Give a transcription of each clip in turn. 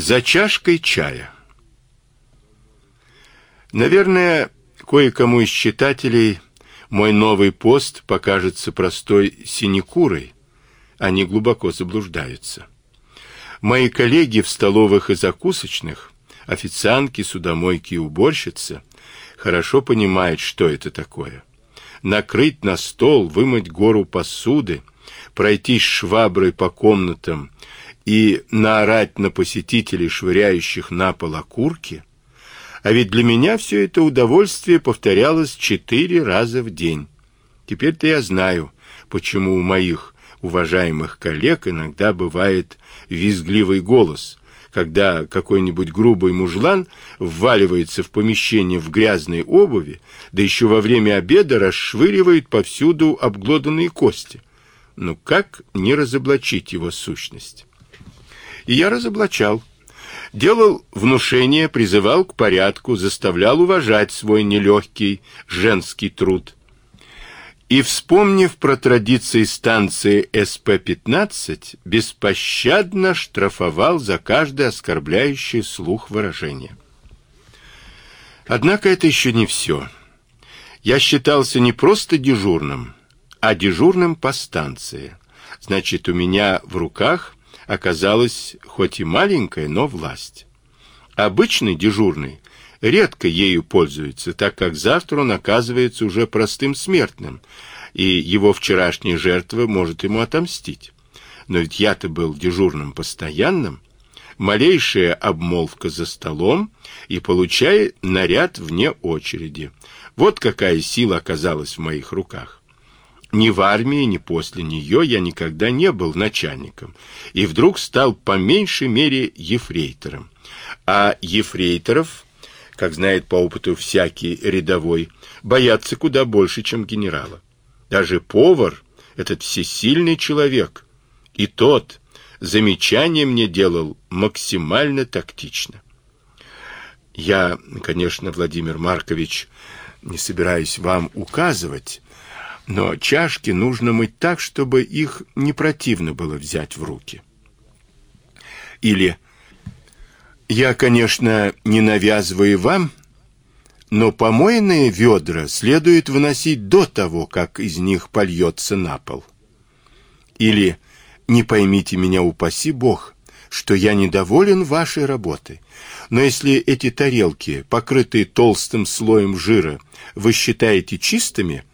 За чашкой чая. Наверное, кое-кому из читателей мой новый пост покажется простой синекурой. Они глубоко заблуждаются. Мои коллеги в столовых и закусочных, официантки, судомойки и уборщицы, хорошо понимают, что это такое. Накрыть на стол, вымыть гору посуды, пройтись шваброй по комнатам и наорать на посетителей, швыряющих на пол окурки, а ведь для меня все это удовольствие повторялось четыре раза в день. Теперь-то я знаю, почему у моих уважаемых коллег иногда бывает визгливый голос, когда какой-нибудь грубый мужлан вваливается в помещение в грязной обуви, да еще во время обеда расшвыривает повсюду обглоданные кости. Ну как не разоблачить его сущность? И я разоблачал. Делал внушение, призывал к порядку, заставлял уважать свой нелегкий женский труд. И, вспомнив про традиции станции СП-15, беспощадно штрафовал за каждое оскорбляющее слух выражение. Однако это еще не все. Я считался не просто дежурным, а дежурным по станции. Значит, у меня в руках оказалась хоть и маленькая, но власть. Обычный дежурный редко ею пользуется, так как завтра он оказывается уже простым смертным, и его вчерашняя жертва может ему отомстить. Но ведь я-то был дежурным постоянным, малейшая обмолвка за столом и получая наряд вне очереди. Вот какая сила оказалась в моих руках. Ни в армии, ни после нее я никогда не был начальником, и вдруг стал по меньшей мере ефрейтором. А ефрейторов, как знает по опыту всякий рядовой, боятся куда больше, чем генерала. Даже повар, этот всесильный человек, и тот замечание мне делал максимально тактично. Я, конечно, Владимир Маркович, не собираюсь вам указывать, но чашки нужно мыть так, чтобы их не противно было взять в руки. Или я, конечно, не навязываю вам, но помойные ведра следует выносить до того, как из них польется на пол. Или не поймите меня, упаси Бог, что я недоволен вашей работой. Но если эти тарелки, покрытые толстым слоем жира, вы считаете чистыми,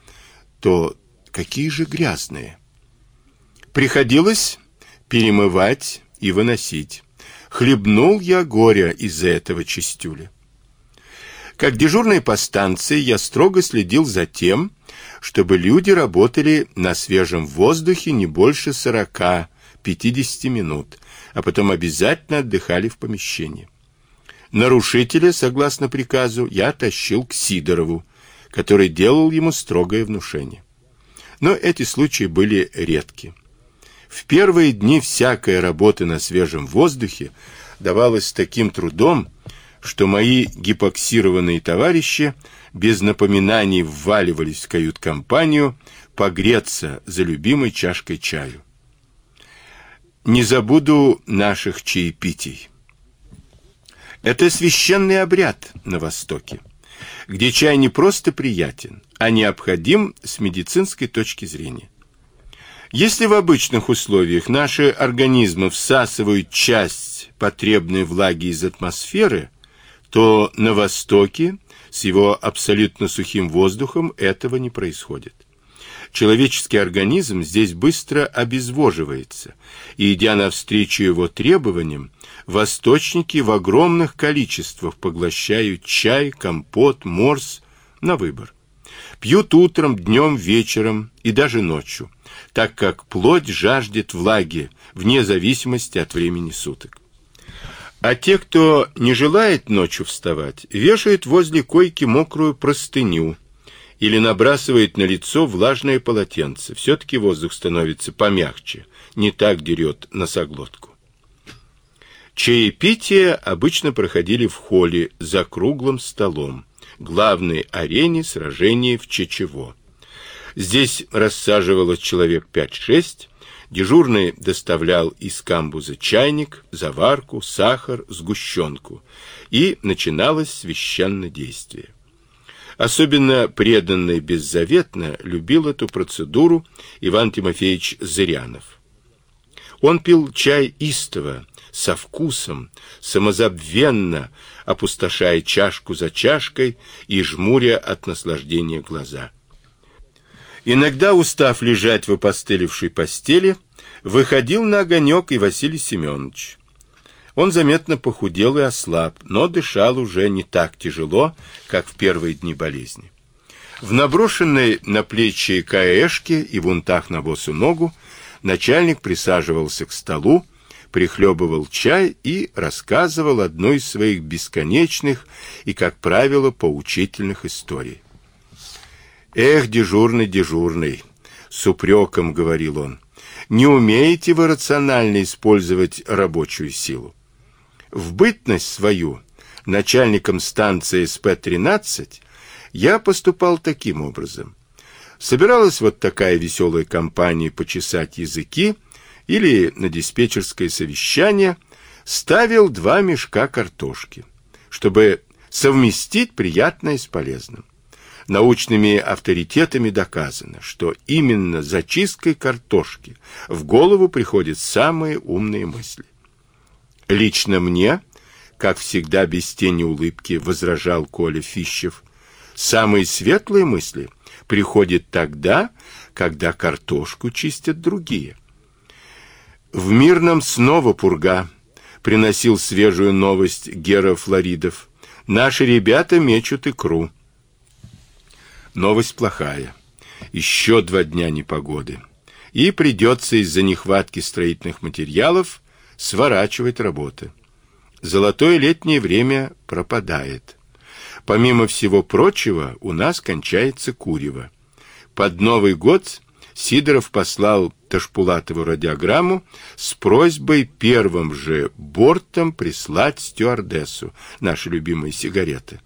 то какие же грязные. Приходилось перемывать и выносить. Хлебнул я горя из-за этого чистюля. Как дежурный по станции я строго следил за тем, чтобы люди работали на свежем воздухе не больше 40-50 минут, а потом обязательно отдыхали в помещении. Нарушителя, согласно приказу, я тащил к Сидорову, который делал ему строгое внушение. Но эти случаи были редки. В первые дни всякая работа на свежем воздухе давалась таким трудом, что мои гипоксированные товарищи без напоминаний вваливались в кают-компанию погреться за любимой чашкой чаю. Не забуду наших чаепитий. Это священный обряд на Востоке где чай не просто приятен, а необходим с медицинской точки зрения. Если в обычных условиях наши организмы всасывают часть потребной влаги из атмосферы, то на Востоке с его абсолютно сухим воздухом этого не происходит. Человеческий организм здесь быстро обезвоживается, и идя навстречу его требованиям, восточники в огромных количествах поглощают чай, компот, морс на выбор. Пьют утром, днем, вечером и даже ночью, так как плоть жаждет влаги вне зависимости от времени суток. А те, кто не желает ночью вставать, вешают возле койки мокрую простыню или набрасывает на лицо влажное полотенце. Все-таки воздух становится помягче, не так дерет носоглотку. Чаепития обычно проходили в холле за круглым столом, главной арене сражения в Чечево. Здесь рассаживалось человек 5-6, Дежурный доставлял из камбуза чайник, заварку, сахар, сгущенку, и начиналось священное действие. Особенно преданно беззаветно любил эту процедуру Иван Тимофеевич Зырянов. Он пил чай истово, со вкусом, самозабвенно, опустошая чашку за чашкой и жмуря от наслаждения глаза. Иногда, устав лежать в опостылевшей постели, выходил на огонек и Василий Семенович. Он заметно похудел и ослаб, но дышал уже не так тяжело, как в первые дни болезни. В наброшенной на плечи каэшке и вунтах на босу ногу начальник присаживался к столу, прихлебывал чай и рассказывал одну из своих бесконечных и, как правило, поучительных историй. «Эх, дежурный, дежурный!» — с упреком говорил он. «Не умеете вы рационально использовать рабочую силу. В бытность свою начальником станции СП-13 я поступал таким образом. Собиралась вот такая веселая компания почесать языки или на диспетчерское совещание, ставил два мешка картошки, чтобы совместить приятное с полезным. Научными авторитетами доказано, что именно зачисткой картошки в голову приходят самые умные мысли. Лично мне, как всегда без тени улыбки, возражал Коля Фищев, самые светлые мысли приходят тогда, когда картошку чистят другие. В Мирном снова пурга, приносил свежую новость Гера Флоридов. Наши ребята мечут икру. Новость плохая. Еще два дня непогоды. И придется из-за нехватки строительных материалов сворачивать работы. Золотое летнее время пропадает. Помимо всего прочего, у нас кончается курево. Под Новый год Сидоров послал Ташпулатову радиограмму с просьбой первым же бортом прислать стюардессу наши любимые сигареты.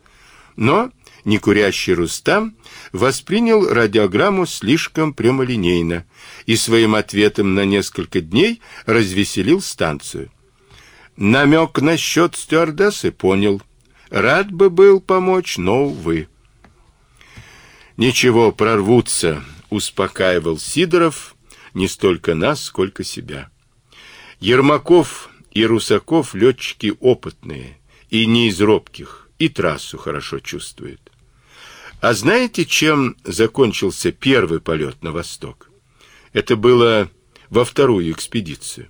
Но некурящий Рустам воспринял радиограмму слишком прямолинейно и своим ответом на несколько дней развеселил станцию. Намек насчет стюардессы понял. Рад бы был помочь, но, увы. Ничего, прорвутся, успокаивал Сидоров не столько нас, сколько себя. Ермаков и Русаков летчики опытные и не из робких, и трассу хорошо чувствуют. А знаете, чем закончился первый полет на восток? Это было во вторую экспедицию.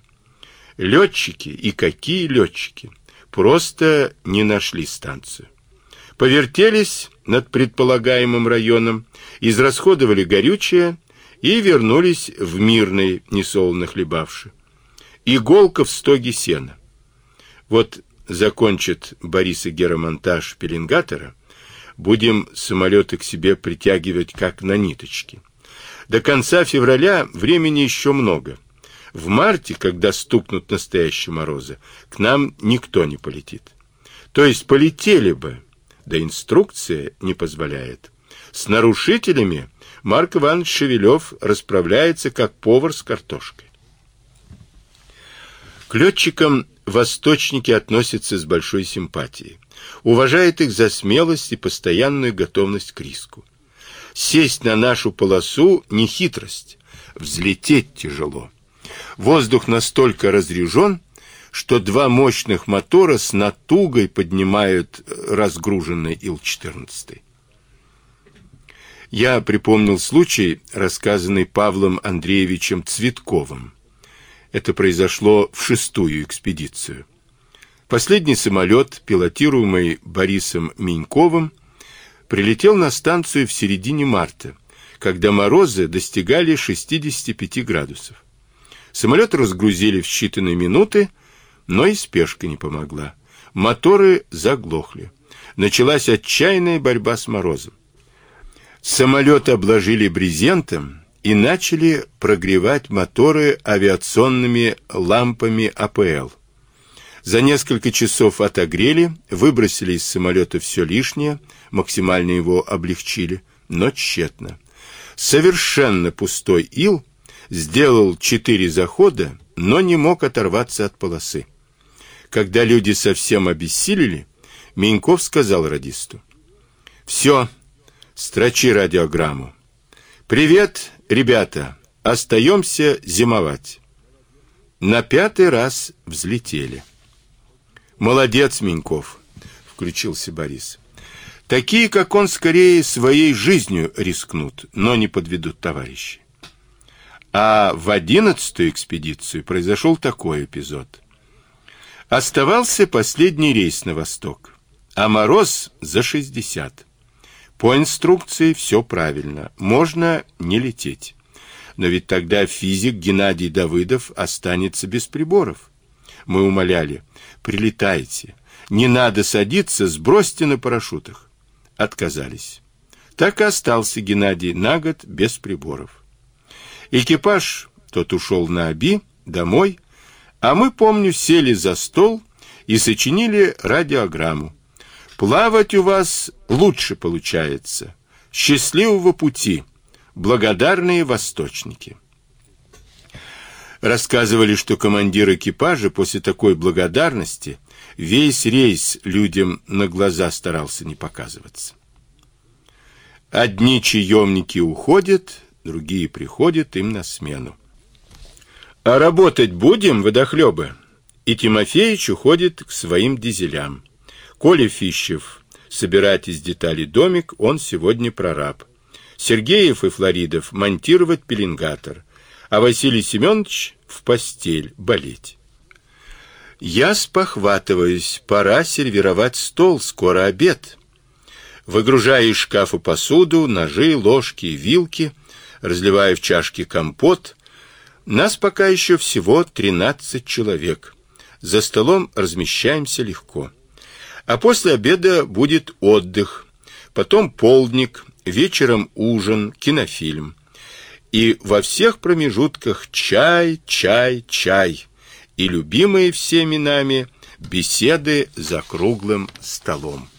Летчики, и какие летчики, просто не нашли станцию. Повертелись над предполагаемым районом, израсходовали горючее и вернулись в мирный, несолоно хлебавши. Иголка в стоге сена. Вот закончит Борис и Гера монтаж пеленгатора, будем самолеты к себе притягивать как на ниточке. До конца февраля времени еще много. В марте, когда стукнут настоящие морозы, к нам никто не полетит. То есть полетели бы, да инструкция не позволяет. С нарушителями Марк Иванович Шевелев расправляется как повар с картошкой. К летчикам восточники относятся с большой симпатией уважает их за смелость и постоянную готовность к риску. Сесть на нашу полосу не хитрость, взлететь тяжело. Воздух настолько разрежен, что два мощных мотора с натугой поднимают разгруженный Ил-14. Я припомнил случай, рассказанный Павлом Андреевичем Цветковым. Это произошло в шестую экспедицию. Последний самолет, пилотируемый Борисом Миньковым, прилетел на станцию в середине марта, когда морозы достигали 65 градусов. Самолет разгрузили в считанные минуты, но и спешка не помогла. Моторы заглохли. Началась отчаянная борьба с морозом. Самолет обложили брезентом и начали прогревать моторы авиационными лампами АПЛ. За несколько часов отогрели, выбросили из самолета все лишнее, максимально его облегчили, но тщетно. Совершенно пустой ил сделал четыре захода, но не мог оторваться от полосы. Когда люди совсем обессилели, Меньков сказал радисту: «Все, строчи радиограмму. Привет, ребята, остаемся зимовать». На пятый раз взлетели. Молодец, Меньков, включился Борис. Такие, как он, скорее своей жизнью рискнут, но не подведут товарищей. А в одиннадцатую экспедицию произошел такой эпизод. Оставался последний рейс на восток, а мороз за шестьдесят. По инструкции все правильно, можно не лететь. Но ведь тогда физик Геннадий Давыдов останется без приборов. Мы умоляли: "Прилетайте. Не надо садиться, сбросьте на парашютах" отказались. Так и остался Геннадий на год без приборов. Экипаж тот ушел на Оби домой, а мы, помню, сели за стол и сочинили радиограмму. Плавать у вас лучше получается. Счастливого пути. Благодарные восточники. Рассказывали, что командир экипажа после такой благодарности весь рейс людям на глаза старался не показываться. Одни чаемники уходят, другие приходят им на смену. А работать будем, водохлебы. И Тимофеич уходит к своим дизелям. Коля Фищев собирать из деталей домик, он сегодня прораб. Сергеев и Флоридов монтировать пеленгатор а Василий Семенович в постель болеть. Я спохватываюсь, пора сервировать стол, скоро обед. Выгружаю из шкафа посуду, ножи, ложки и вилки, разливаю в чашки компот. Нас пока еще всего тринадцать человек. За столом размещаемся легко. А после обеда будет отдых, потом полдник, вечером ужин, кинофильм. И во всех промежутках чай, чай, чай. И любимые всеми нами беседы за круглым столом.